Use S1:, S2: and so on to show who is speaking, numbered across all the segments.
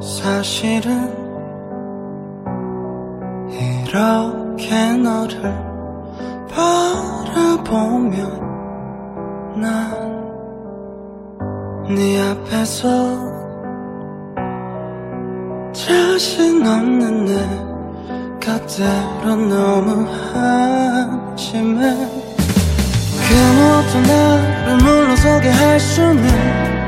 S1: 사실은 이렇게 너를 바라보면 난 네 앞에서 자신 없는 내 곁대로 너무 한심해 그 무엇도 나를 물러서게 할 수는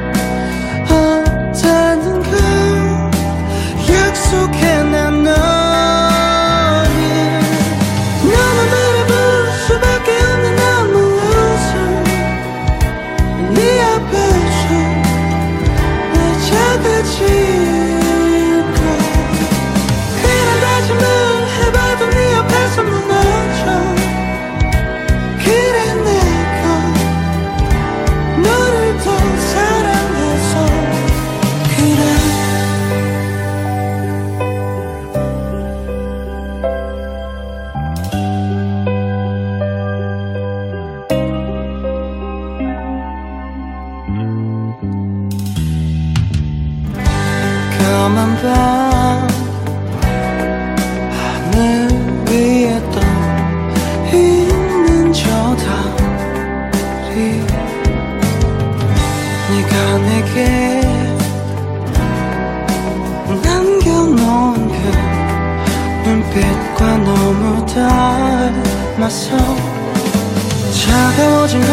S1: 까만 밤 하늘 위에 떠 있는 저 달이 네가 내게 남겨놓은 그 눈빛과 너무 닮아서 차가워진 걸